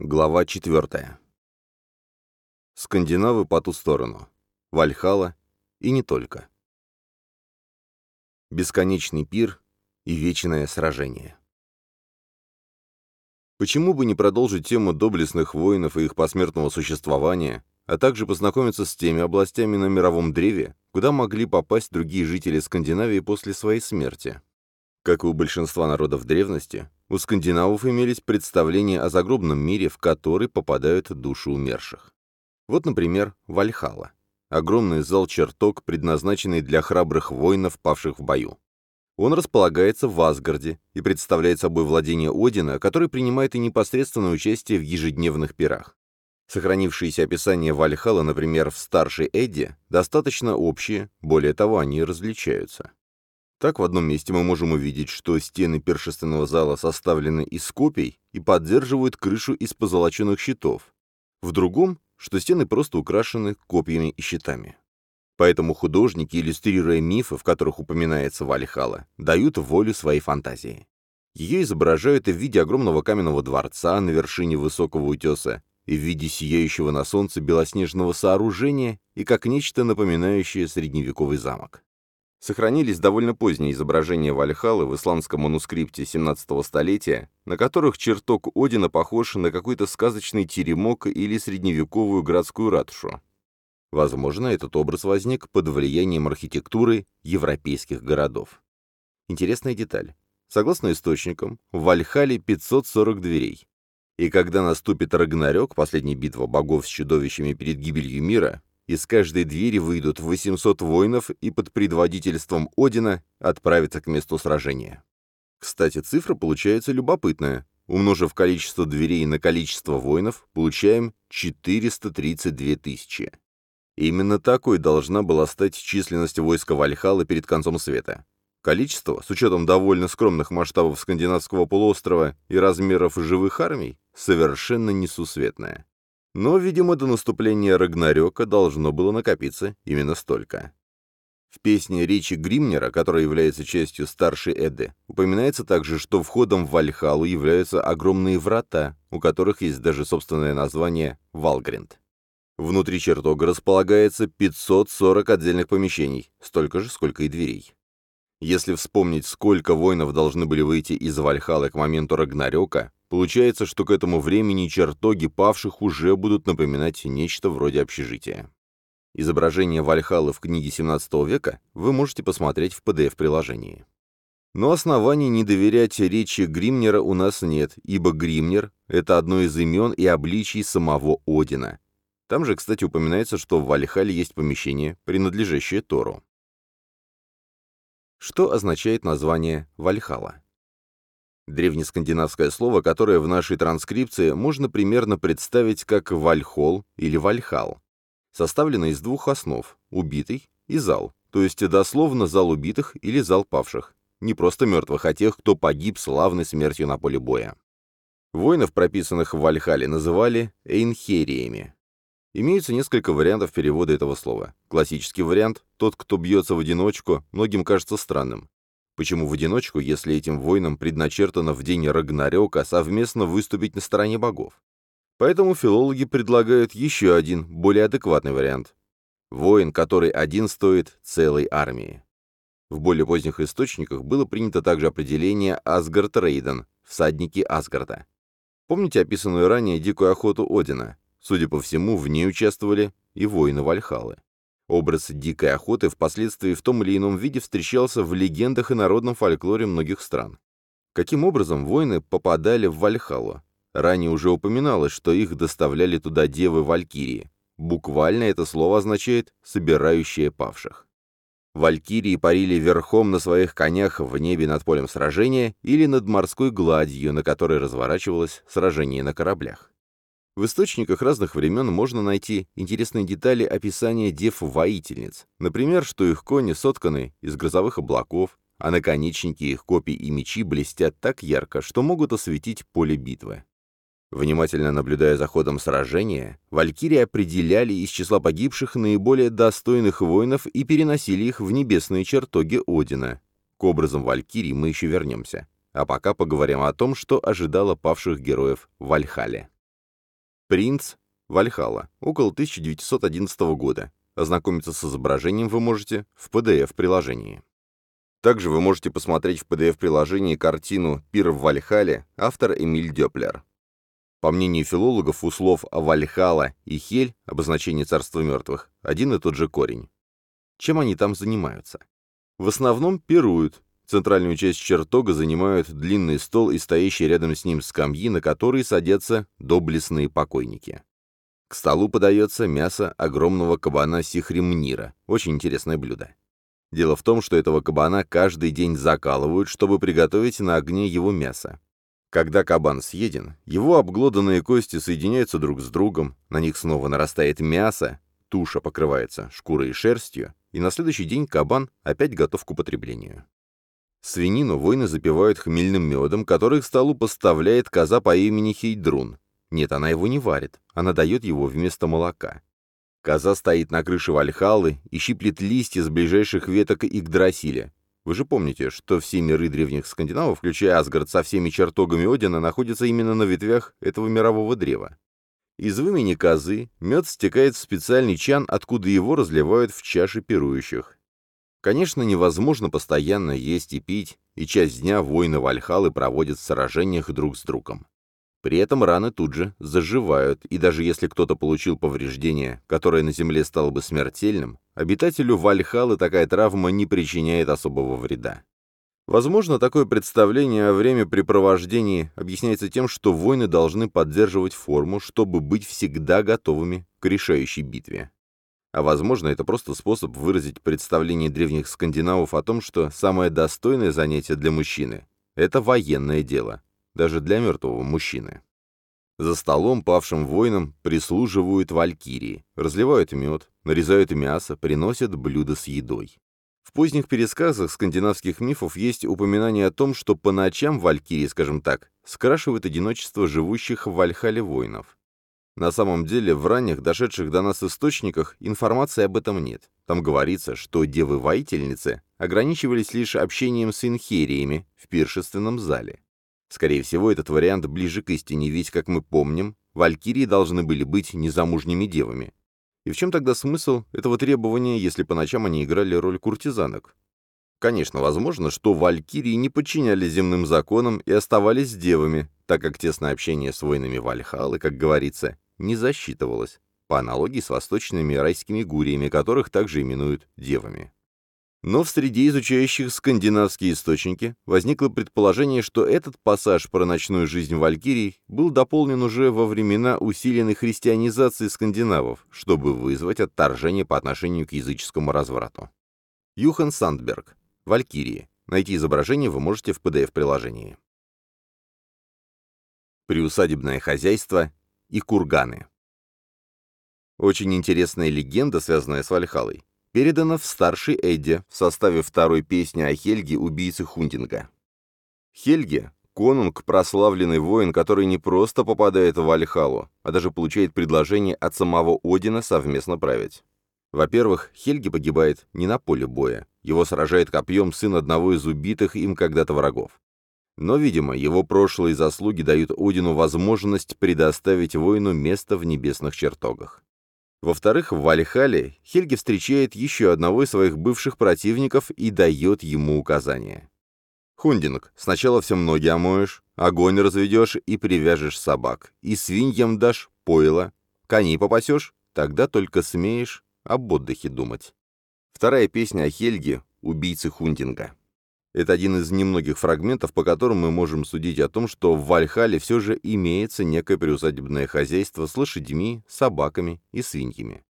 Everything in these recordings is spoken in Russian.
Глава 4. Скандинавы по ту сторону. Вальхала и не только. Бесконечный пир и вечное сражение. Почему бы не продолжить тему доблестных воинов и их посмертного существования, а также познакомиться с теми областями на мировом древе, куда могли попасть другие жители Скандинавии после своей смерти? Как и у большинства народов древности, у скандинавов имелись представления о загробном мире, в который попадают души умерших. Вот, например, Вальхала. Огромный зал-чертог, предназначенный для храбрых воинов, павших в бою. Он располагается в Асгарде и представляет собой владение Одина, который принимает и непосредственное участие в ежедневных пирах. Сохранившиеся описания Вальхала, например, в старшей Эдде, достаточно общие, более того, они различаются. Так, в одном месте мы можем увидеть, что стены першественного зала составлены из копий и поддерживают крышу из позолоченных щитов. В другом, что стены просто украшены копьями и щитами. Поэтому художники, иллюстрируя мифы, в которых упоминается Вальхала, дают волю своей фантазии. Ее изображают и в виде огромного каменного дворца на вершине высокого утеса, и в виде сияющего на солнце белоснежного сооружения, и как нечто напоминающее средневековый замок. Сохранились довольно поздние изображения Вальхалы в исламском манускрипте 17 столетия, на которых чертог Одина похож на какой-то сказочный теремок или средневековую городскую ратушу. Возможно, этот образ возник под влиянием архитектуры европейских городов. Интересная деталь. Согласно источникам, в Вальхале 540 дверей. И когда наступит Рагнарёк, последняя битва богов с чудовищами перед гибелью мира, из каждой двери выйдут 800 воинов и под предводительством Одина отправятся к месту сражения. Кстати, цифра получается любопытная. Умножив количество дверей на количество воинов, получаем 432 тысячи. Именно такой должна была стать численность войска Вальхала перед концом света. Количество, с учетом довольно скромных масштабов скандинавского полуострова и размеров живых армий, совершенно несусветное. Но, видимо, до наступления Рагнарёка должно было накопиться именно столько. В песне речи Гримнера, которая является частью старшей Эдды, упоминается также, что входом в Вальхалу являются огромные врата, у которых есть даже собственное название Валгринд. Внутри чертога располагается 540 отдельных помещений, столько же, сколько и дверей. Если вспомнить, сколько воинов должны были выйти из Вальхалы к моменту Рагнарёка, Получается, что к этому времени чертоги павших уже будут напоминать нечто вроде общежития. Изображение Вальхалы в книге 17 века вы можете посмотреть в PDF-приложении. Но оснований не доверять речи Гримнера у нас нет, ибо Гримнер — это одно из имен и обличий самого Одина. Там же, кстати, упоминается, что в Вальхале есть помещение, принадлежащее Тору. Что означает название Вальхала? Древнескандинавское слово, которое в нашей транскрипции можно примерно представить как вальхол или вальхал. Составлено из двух основ – убитый и зал, то есть дословно зал убитых или зал павших. Не просто мертвых, а тех, кто погиб славной смертью на поле боя. Воинов, прописанных в Вальхале, называли эйнхериями. Имеются несколько вариантов перевода этого слова. Классический вариант – тот, кто бьется в одиночку, многим кажется странным. Почему в одиночку, если этим воинам предначертано в день Рагнарёка совместно выступить на стороне богов? Поэтому филологи предлагают еще один, более адекватный вариант. Воин, который один стоит целой армии. В более поздних источниках было принято также определение Асгард Рейден, всадники Асгарда. Помните описанную ранее дикую охоту Одина? Судя по всему, в ней участвовали и воины Вальхалы. Образ дикой охоты впоследствии в том или ином виде встречался в легендах и народном фольклоре многих стран. Каким образом воины попадали в Вальхалу? Ранее уже упоминалось, что их доставляли туда девы-валькирии. Буквально это слово означает «собирающие павших». Валькирии парили верхом на своих конях в небе над полем сражения или над морской гладью, на которой разворачивалось сражение на кораблях. В источниках разных времен можно найти интересные детали описания дев-воительниц. Например, что их кони сотканы из грозовых облаков, а наконечники их копий и мечи блестят так ярко, что могут осветить поле битвы. Внимательно наблюдая за ходом сражения, валькирии определяли из числа погибших наиболее достойных воинов и переносили их в небесные чертоги Одина. К образам валькирий мы еще вернемся. А пока поговорим о том, что ожидало павших героев в Вальхале. Принц Вальхала, около 1911 года. Ознакомиться с изображением вы можете в PDF-приложении. Также вы можете посмотреть в PDF-приложении картину «Пир в Вальхале» автор Эмиль Дёплер. По мнению филологов, у слов «Вальхала» и «Хель» обозначение царства мертвых один и тот же корень. Чем они там занимаются? В основном пируют. Центральную часть чертога занимают длинный стол и стоящие рядом с ним скамьи, на которые садятся доблестные покойники. К столу подается мясо огромного кабана сихримнира, очень интересное блюдо. Дело в том, что этого кабана каждый день закалывают, чтобы приготовить на огне его мясо. Когда кабан съеден, его обглоданные кости соединяются друг с другом, на них снова нарастает мясо, туша покрывается шкурой и шерстью, и на следующий день кабан опять готов к употреблению. Свинину воины запивают хмельным медом, который к столу поставляет коза по имени Хейдрун. Нет, она его не варит, она дает его вместо молока. Коза стоит на крыше Вальхалы и щиплет листья с ближайших веток Игдрасиля. Вы же помните, что все миры древних скандинавов, включая Асгард со всеми чертогами Одина, находятся именно на ветвях этого мирового древа. Из вымени козы мед стекает в специальный чан, откуда его разливают в чаши пирующих. Конечно, невозможно постоянно есть и пить, и часть дня воины Вальхалы проводят в сражениях друг с другом. При этом раны тут же заживают, и даже если кто-то получил повреждение, которое на Земле стало бы смертельным, обитателю Вальхалы такая травма не причиняет особого вреда. Возможно, такое представление о времяпрепровождении объясняется тем, что воины должны поддерживать форму, чтобы быть всегда готовыми к решающей битве. А возможно, это просто способ выразить представление древних скандинавов о том, что самое достойное занятие для мужчины – это военное дело, даже для мертвого мужчины. За столом павшим воинам прислуживают валькирии, разливают мед, нарезают мясо, приносят блюда с едой. В поздних пересказах скандинавских мифов есть упоминание о том, что по ночам валькирии, скажем так, скрашивают одиночество живущих в Вальхале воинов. На самом деле, в ранних, дошедших до нас источниках, информации об этом нет. Там говорится, что девы-воительницы ограничивались лишь общением с инхериями в пиршественном зале. Скорее всего, этот вариант ближе к истине, ведь, как мы помним, валькирии должны были быть незамужними девами. И в чем тогда смысл этого требования, если по ночам они играли роль куртизанок? Конечно, возможно, что валькирии не подчинялись земным законам и оставались девами, так как тесное общение с воинами Вальхалы, как говорится, не засчитывалось, по аналогии с восточными райскими гуриями, которых также именуют девами. Но в среде изучающих скандинавские источники возникло предположение, что этот пассаж про ночную жизнь валькирий был дополнен уже во времена усиленной христианизации скандинавов, чтобы вызвать отторжение по отношению к языческому разврату. Юхан Сандберг. Валькирии. Найти изображение вы можете в PDF-приложении. Приусадебное хозяйство и курганы. Очень интересная легенда, связанная с Вальхалой передано в старшей Эдде в составе второй песни о Хельге, убийце Хундинга. Хельге — конунг, прославленный воин, который не просто попадает в Вальхалу, а даже получает предложение от самого Одина совместно править. Во-первых, Хельги погибает не на поле боя, его сражает копьем сын одного из убитых им когда-то врагов. Но, видимо, его прошлые заслуги дают Одину возможность предоставить воину место в небесных чертогах. Во-вторых, в Вальхале Хельги встречает еще одного из своих бывших противников и дает ему указания. «Хундинг, сначала все ноги омоешь, огонь разведешь и привяжешь собак, и свиньям дашь пойло, коней попасешь, тогда только смеешь об отдыхе думать». Вторая песня о Хельге — убийце Хундинга. Это один из немногих фрагментов, по которым мы можем судить о том, что в Вальхале все же имеется некое приусадебное хозяйство с лошадьми, собаками и свиньями.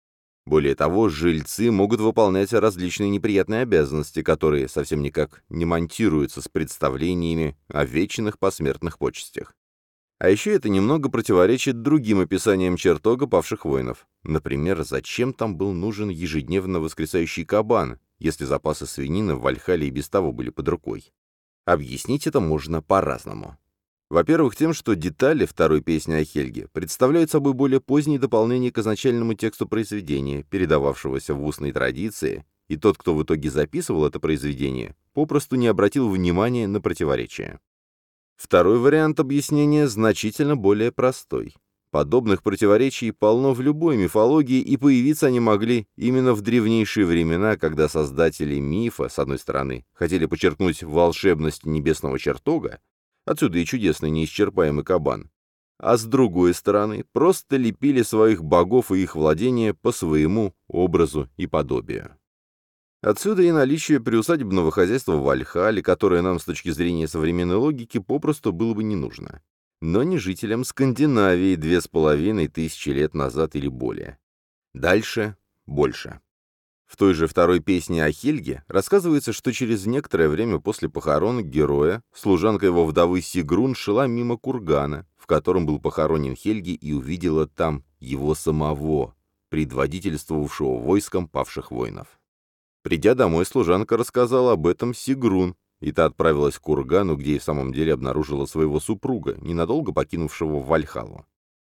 Более того, жильцы могут выполнять различные неприятные обязанности, которые совсем никак не монтируются с представлениями о вечных посмертных почестях. А еще это немного противоречит другим описаниям чертога павших воинов. Например, зачем там был нужен ежедневно воскресающий кабан, если запасы свинины в Вальхале и без того были под рукой. Объяснить это можно по-разному. Во-первых, тем, что детали второй песни о Хельге представляют собой более поздние дополнения к изначальному тексту произведения, передававшегося в устной традиции, и тот, кто в итоге записывал это произведение, попросту не обратил внимания на противоречия. Второй вариант объяснения значительно более простой. Подобных противоречий полно в любой мифологии, и появиться они могли именно в древнейшие времена, когда создатели мифа, с одной стороны, хотели подчеркнуть волшебность небесного чертога, отсюда и чудесный неисчерпаемый кабан, а с другой стороны, просто лепили своих богов и их владения по своему образу и подобию. Отсюда и наличие приусадебного хозяйства в Альхале, которое нам с точки зрения современной логики попросту было бы не нужно но не жителям Скандинавии две с половиной тысячи лет назад или более. Дальше больше. В той же второй песне о Хельге рассказывается, что через некоторое время после похорон героя служанка его вдовы Сигрун шла мимо кургана, в котором был похоронен Хельги, и увидела там его самого, предводительствовавшего войском павших воинов. Придя домой, служанка рассказала об этом Сигрун, и та отправилась к кургану, где и в самом деле обнаружила своего супруга, ненадолго покинувшего Вальхалу.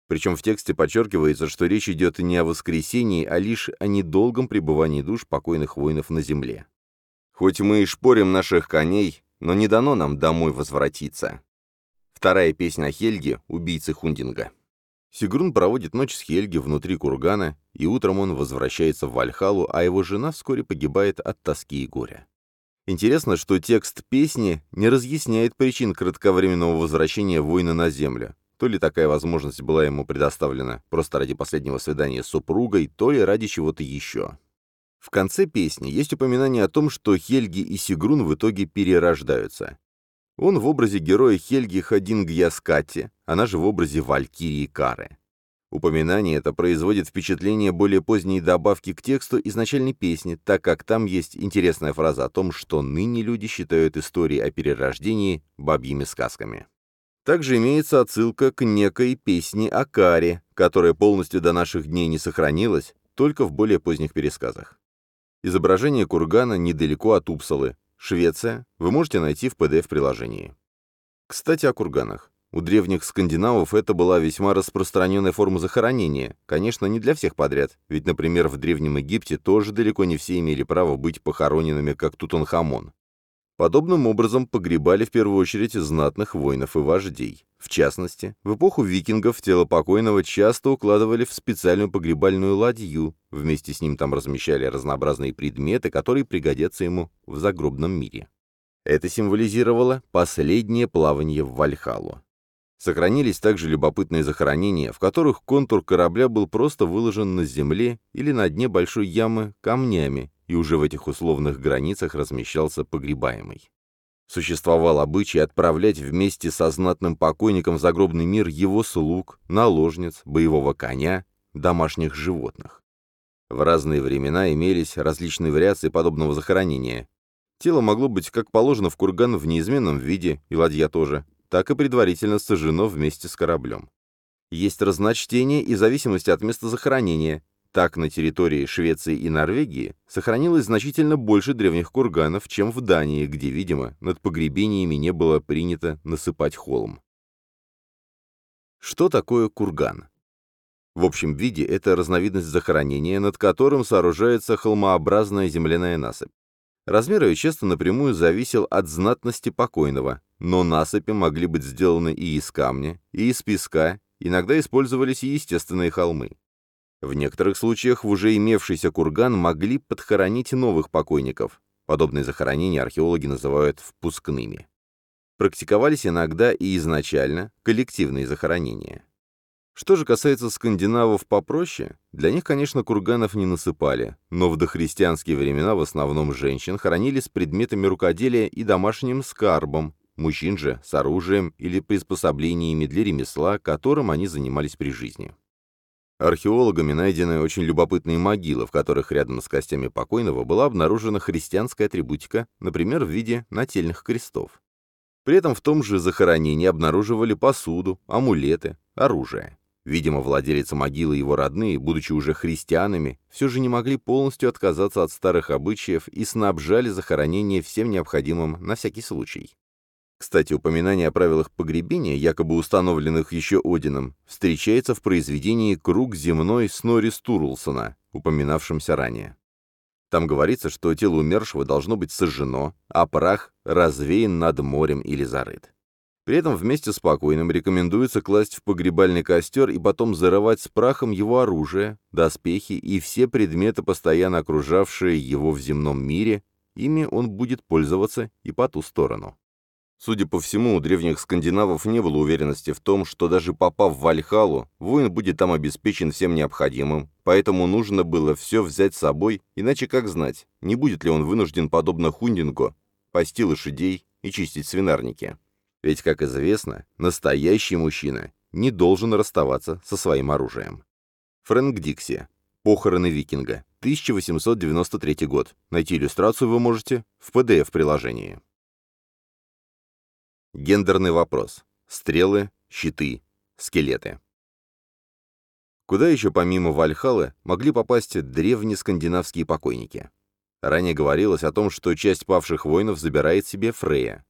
Причем в тексте подчеркивается, что речь идет не о воскресении, а лишь о недолгом пребывании душ покойных воинов на земле. Хоть мы и шпорим наших коней, но не дано нам домой возвратиться. Вторая песня о Хельге, убийце Хундинга. Сигрун проводит ночь с Хельги внутри кургана, и утром он возвращается в Вальхалу, а его жена вскоре погибает от тоски и горя. Интересно, что текст песни не разъясняет причин кратковременного возвращения воина на землю. То ли такая возможность была ему предоставлена просто ради последнего свидания с супругой, то ли ради чего-то еще. В конце песни есть упоминание о том, что Хельги и Сигрун в итоге перерождаются. Он в образе героя Хельги Хадингьяскати, она же в образе Валькирии Кары. Упоминание это производит впечатление более поздней добавки к тексту изначальной песни, так как там есть интересная фраза о том, что ныне люди считают истории о перерождении бабьими сказками. Также имеется отсылка к некой песне о Каре, которая полностью до наших дней не сохранилась, только в более поздних пересказах. Изображение кургана недалеко от Упсалы, Швеция, вы можете найти в PDF-приложении. Кстати, о курганах. У древних скандинавов это была весьма распространенная форма захоронения. Конечно, не для всех подряд, ведь, например, в Древнем Египте тоже далеко не все имели право быть похороненными, как Тутанхамон. Подобным образом погребали в первую очередь знатных воинов и вождей. В частности, в эпоху викингов тело покойного часто укладывали в специальную погребальную ладью, вместе с ним там размещали разнообразные предметы, которые пригодятся ему в загробном мире. Это символизировало последнее плавание в Вальхалу. Сохранились также любопытные захоронения, в которых контур корабля был просто выложен на земле или на дне большой ямы камнями, и уже в этих условных границах размещался погребаемый. Существовал обычай отправлять вместе со знатным покойником в загробный мир его слуг, наложниц, боевого коня, домашних животных. В разные времена имелись различные вариации подобного захоронения. Тело могло быть как положено в курган в неизменном виде, и ладья тоже, так и предварительно сожжено вместе с кораблем. Есть разночтение и в зависимости от места захоронения. Так, на территории Швеции и Норвегии сохранилось значительно больше древних курганов, чем в Дании, где, видимо, над погребениями не было принято насыпать холм. Что такое курган? В общем виде это разновидность захоронения, над которым сооружается холмообразная земляная насыпь. Размер ее часто напрямую зависел от знатности покойного, но насыпи могли быть сделаны и из камня, и из песка, иногда использовались и естественные холмы. В некоторых случаях в уже имевшийся курган могли подхоронить новых покойников. Подобные захоронения археологи называют впускными. Практиковались иногда и изначально коллективные захоронения. Что же касается скандинавов попроще, для них, конечно, курганов не насыпали, но в дохристианские времена в основном женщин хоронили с предметами рукоделия и домашним скарбом, мужчин же с оружием или приспособлениями для ремесла, которым они занимались при жизни. Археологами найдены очень любопытные могилы, в которых рядом с костями покойного была обнаружена христианская атрибутика, например, в виде нательных крестов. При этом в том же захоронении обнаруживали посуду, амулеты, оружие. Видимо, владелец могилы и его родные, будучи уже христианами, все же не могли полностью отказаться от старых обычаев и снабжали захоронение всем необходимым на всякий случай. Кстати, упоминание о правилах погребения, якобы установленных еще Одином, встречается в произведении «Круг земной» Снори Стурлсона, упоминавшемся ранее. Там говорится, что тело умершего должно быть сожжено, а прах развеян над морем или зарыт. При этом вместе с покойным рекомендуется класть в погребальный костер и потом зарывать с прахом его оружие, доспехи и все предметы, постоянно окружавшие его в земном мире, ими он будет пользоваться и по ту сторону. Судя по всему, у древних скандинавов не было уверенности в том, что даже попав в Вальхалу, воин будет там обеспечен всем необходимым, поэтому нужно было все взять с собой, иначе как знать, не будет ли он вынужден, подобно Хундингу, пасти лошадей и чистить свинарники. Ведь, как известно, настоящий мужчина не должен расставаться со своим оружием. Фрэнк Дикси. Похороны викинга. 1893 год. Найти иллюстрацию вы можете в PDF-приложении. Гендерный вопрос. Стрелы, щиты, скелеты. Куда еще помимо Вальхалы могли попасть древние скандинавские покойники? Ранее говорилось о том, что часть павших воинов забирает себе Фрея.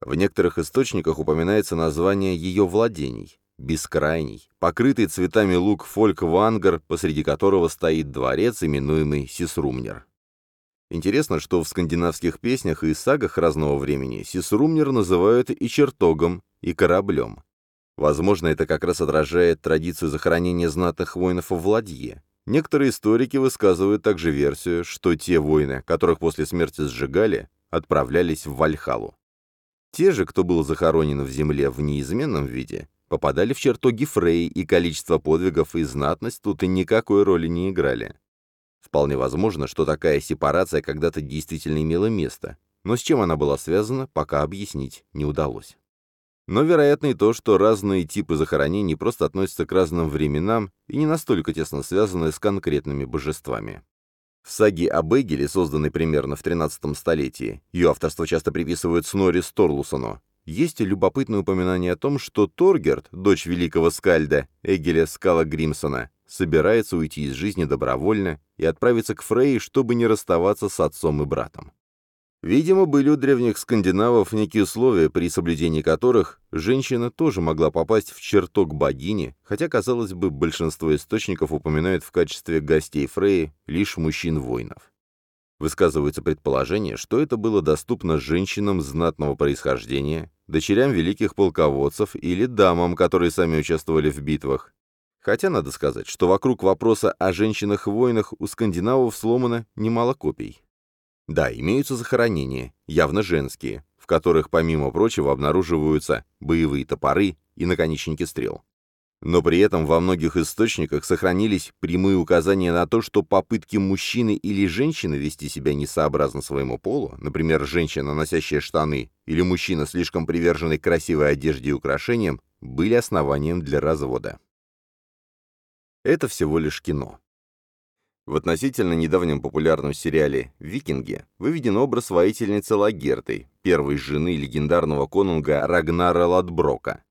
В некоторых источниках упоминается название ее владений – бескрайний, покрытый цветами луг фольк-вангар, посреди которого стоит дворец, именуемый Сисрумнер. Интересно, что в скандинавских песнях и сагах разного времени Сисрумнер называют и чертогом, и кораблем. Возможно, это как раз отражает традицию захоронения знатных воинов в Ладье. Некоторые историки высказывают также версию, что те воины, которых после смерти сжигали, отправлялись в Вальхалу. Те же, кто был захоронен в земле в неизменном виде, попадали в чертоги Фрей, и количество подвигов и знатность тут и никакой роли не играли. Вполне возможно, что такая сепарация когда-то действительно имела место, но с чем она была связана, пока объяснить не удалось. Но вероятно и то, что разные типы захоронений просто относятся к разным временам и не настолько тесно связаны с конкретными божествами. В саге об Эгеле, созданной примерно в 13 столетии, ее авторство часто приписывают Снори Сторлусону, есть любопытное упоминание о том, что Торгерт, дочь великого скальда Эгеля Скала Гримсона, собирается уйти из жизни добровольно и отправиться к Фрей, чтобы не расставаться с отцом и братом. Видимо, были у древних скандинавов некие условия, при соблюдении которых женщина тоже могла попасть в чертог богини, хотя, казалось бы, большинство источников упоминают в качестве гостей Фреи лишь мужчин-воинов. Высказывается предположение, что это было доступно женщинам знатного происхождения, дочерям великих полководцев или дамам, которые сами участвовали в битвах. Хотя надо сказать, что вокруг вопроса о женщинах-воинах у скандинавов сломано немало копий. Да, имеются захоронения, явно женские, в которых, помимо прочего, обнаруживаются боевые топоры и наконечники стрел. Но при этом во многих источниках сохранились прямые указания на то, что попытки мужчины или женщины вести себя несообразно своему полу, например, женщина, носящая штаны, или мужчина, слишком приверженный красивой одежде и украшениям, были основанием для развода. Это всего лишь кино. В относительно недавнем популярном сериале «Викинги» выведен образ воительницы Лагерты, первой жены легендарного конунга Рагнара Ладброка.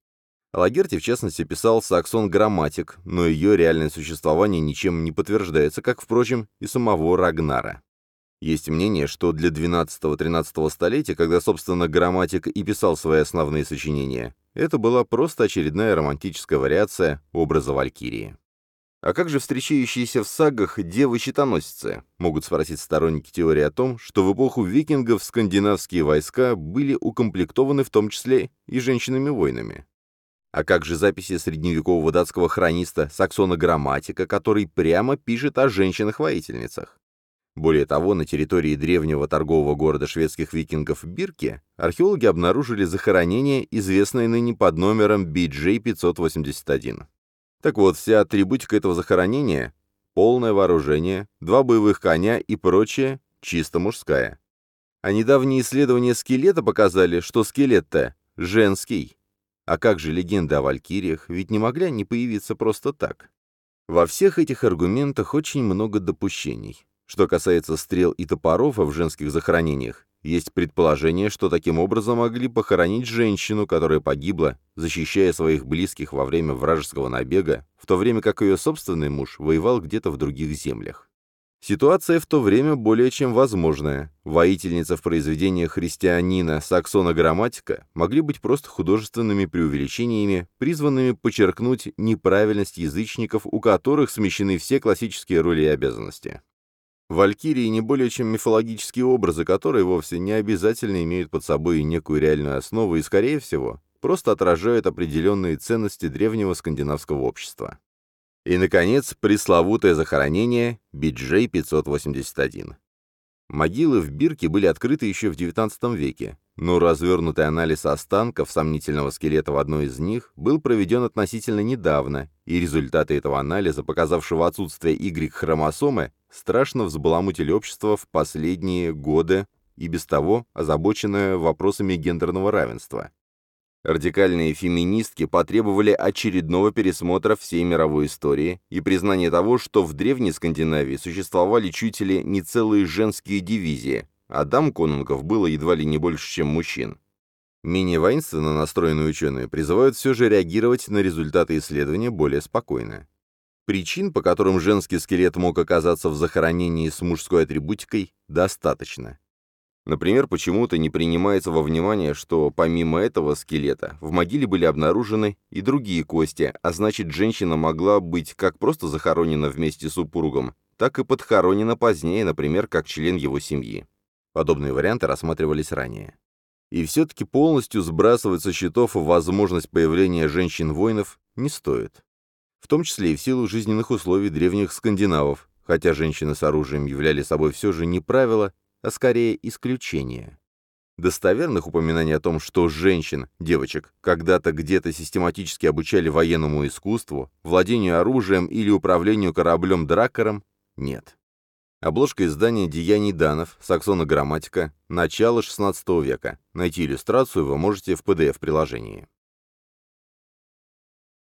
О Лагерте, в частности, писал Саксон Грамматик, но ее реальное существование ничем не подтверждается, как, впрочем, и самого Рагнара. Есть мнение, что для 12-13 столетия, когда, собственно, Грамматик и писал свои основные сочинения, это была просто очередная романтическая вариация образа Валькирии. А как же встречающиеся в сагах девы-щитоносицы? Могут спросить сторонники теории о том, что в эпоху викингов скандинавские войска были укомплектованы в том числе и женщинами-воинами. А как же записи средневекового датского хрониста Саксона Грамматика, который прямо пишет о женщинах-воительницах? Более того, на территории древнего торгового города шведских викингов Бирке археологи обнаружили захоронение, известное ныне под номером BJ-581. Так вот, вся атрибутика этого захоронения — полное вооружение, два боевых коня и прочее — чисто мужская. А недавние исследования скелета показали, что скелет-то женский. А как же легенды о валькириях, ведь не могли они появиться просто так? Во всех этих аргументах очень много допущений. Что касается стрел и топоров в женских захоронениях, есть предположение, что таким образом могли похоронить женщину, которая погибла, защищая своих близких во время вражеского набега, в то время как ее собственный муж воевал где-то в других землях. Ситуация в то время более чем возможная. Воительница в произведениях христианина Саксона Грамматика могли быть просто художественными преувеличениями, призванными подчеркнуть неправильность язычников, у которых смещены все классические роли и обязанности. Валькирии не более чем мифологические образы, которые вовсе не обязательно имеют под собой некую реальную основу и, скорее всего, просто отражают определенные ценности древнего скандинавского общества. И, наконец, пресловутое захоронение Биджей-581. Могилы в Бирке были открыты еще в XIX веке, но развернутый анализ останков сомнительного скелета в одной из них был проведен относительно недавно, и результаты этого анализа, показавшего отсутствие Y-хромосомы, страшно взбаламутили общество в последние годы и без того озабоченное вопросами гендерного равенства. Радикальные феминистки потребовали очередного пересмотра всей мировой истории и признания того, что в Древней Скандинавии существовали чуть ли не целые женские дивизии, а дам конунгов было едва ли не больше, чем мужчин. Менее воинственно настроенные ученые призывают все же реагировать на результаты исследования более спокойно. Причин, по которым женский скелет мог оказаться в захоронении с мужской атрибутикой, достаточно. Например, почему-то не принимается во внимание, что помимо этого скелета в могиле были обнаружены и другие кости, а значит, женщина могла быть как просто захоронена вместе с супругом, так и подхоронена позднее, например, как член его семьи. Подобные варианты рассматривались ранее. И все-таки полностью сбрасывать со счетов возможность появления женщин-воинов не стоит. В том числе и в силу жизненных условий древних скандинавов, хотя женщины с оружием являли собой все же не правило, а скорее исключение. Достоверных упоминаний о том, что женщин, девочек, когда-то где-то систематически обучали военному искусству, владению оружием или управлению кораблем-дракером, нет. Обложка издания «Деяний Данов», Саксона Грамматика, начало XVI века. Найти иллюстрацию вы можете в PDF-приложении.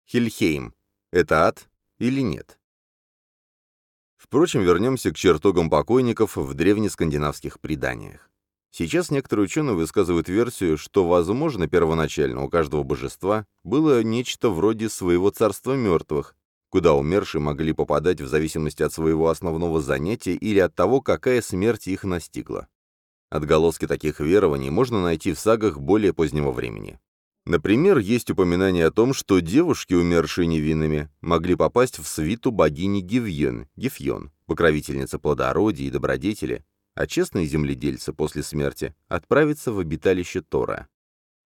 Хильхейм. Это ад или нет? Впрочем, вернемся к чертогам покойников в древнескандинавских преданиях. Сейчас некоторые ученые высказывают версию, что, возможно, первоначально у каждого божества было нечто вроде своего царства мертвых, куда умершие могли попадать в зависимости от своего основного занятия или от того, какая смерть их настигла. Отголоски таких верований можно найти в сагах более позднего времени. Например, есть упоминание о том, что девушки, умершие невинными, могли попасть в свиту богини Гивьон, Гифьон, покровительницы плодородия и добродетели, а честные земледельцы после смерти отправятся в обиталище Тора.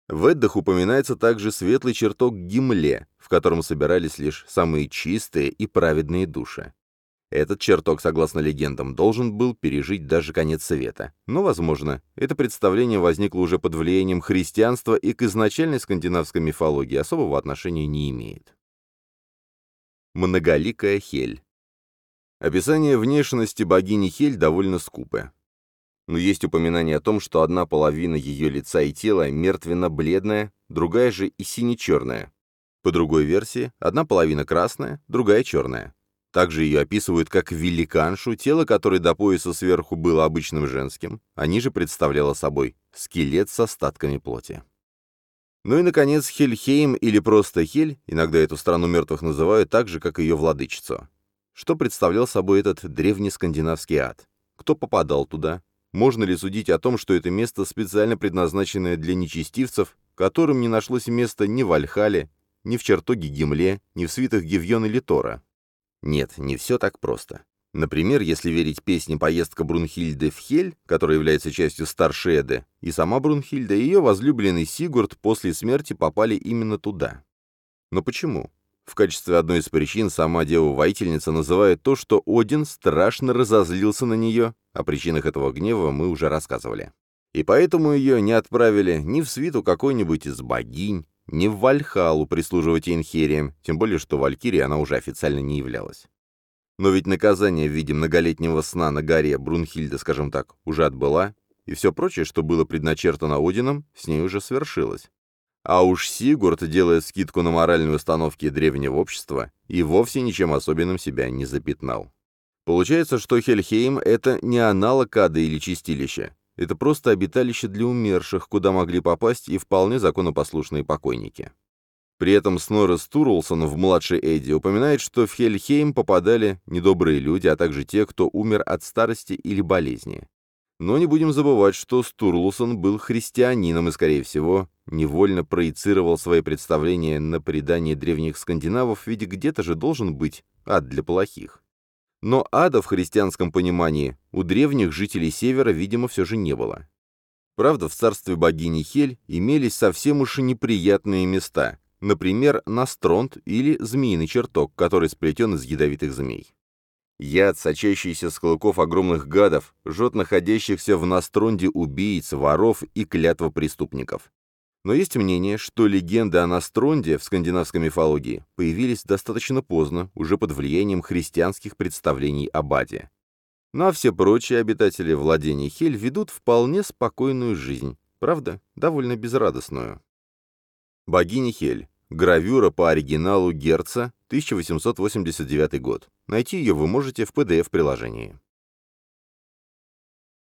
В Эддах упоминается также светлый чертог Гимле, в котором собирались лишь самые чистые и праведные души. Этот чертог, согласно легендам, должен был пережить даже конец света. Но, возможно, это представление возникло уже под влиянием христианства и к изначальной скандинавской мифологии особого отношения не имеет. Многоликая Хель Описание внешности богини Хель довольно скупое. Но есть упоминание о том, что одна половина ее лица и тела мертвенно-бледная, другая же и сине-черная. По другой версии, одна половина красная, другая черная. Также ее описывают как великаншу, тело которой до пояса сверху было обычным женским, а ниже представляло собой скелет с остатками плоти. Ну и, наконец, Хельхейм или просто Хель, иногда эту страну мертвых называют так же, как ее владычицу. Что представлял собой этот древний скандинавский ад? Кто попадал туда? Можно ли судить о том, что это место специально предназначенное для нечестивцев, которым не нашлось места ни в Альхале, ни в чертоге Гимле, ни в свитах Гивьон или Тора? Нет, не все так просто. Например, если верить песне «Поездка Брунхильды в Хель», которая является частью старшей Эды, и сама Брунхильда и ее возлюбленный Сигурд после смерти попали именно туда. Но почему? В качестве одной из причин сама дева-воительница называет то, что Один страшно разозлился на нее, о причинах этого гнева мы уже рассказывали. И поэтому ее не отправили ни в свиту какой-нибудь из богинь, не в Вальхалу прислуживать Инхериям, тем более что Валькирия она уже официально не являлась. Но ведь наказание в виде многолетнего сна на горе Брунхильда, скажем так, уже отбыла, и все прочее, что было предначертано Одином, с ней уже свершилось. А уж Сигурд, делая скидку на моральные установки древнего общества, и вовсе ничем особенным себя не запятнал. Получается, что Хельхейм — это не аналог ада или чистилища, это просто обиталище для умерших, куда могли попасть и вполне законопослушные покойники. При этом Сноррес Турлсон в «Младшей Эдди» упоминает, что в Хельхейм попадали недобрые люди, а также те, кто умер от старости или болезни. Но не будем забывать, что Стурлусон был христианином и, скорее всего, невольно проецировал свои представления на предание древних скандинавов, ведь где-то же должен быть ад для плохих. Но ада в христианском понимании у древних жителей Севера, видимо, все же не было. Правда, в царстве богини Хель имелись совсем уж неприятные места, например, Настронт или Змеиный чертог, который сплетен из ядовитых змей. Яд, сочащийся с клыков огромных гадов, жжет находящихся в Настронде убийц, воров и клятва преступников. Но есть мнение, что легенды о Настронде в скандинавской мифологии появились достаточно поздно, уже под влиянием христианских представлений об аде. Ну а все прочие обитатели владений Хель ведут вполне спокойную жизнь, правда, довольно безрадостную. Богиня Хель. Гравюра по оригиналу Герца, 1889 год. Найти ее вы можете в PDF-приложении.